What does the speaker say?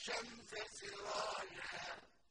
الشَّمْسَ سِرَاجًا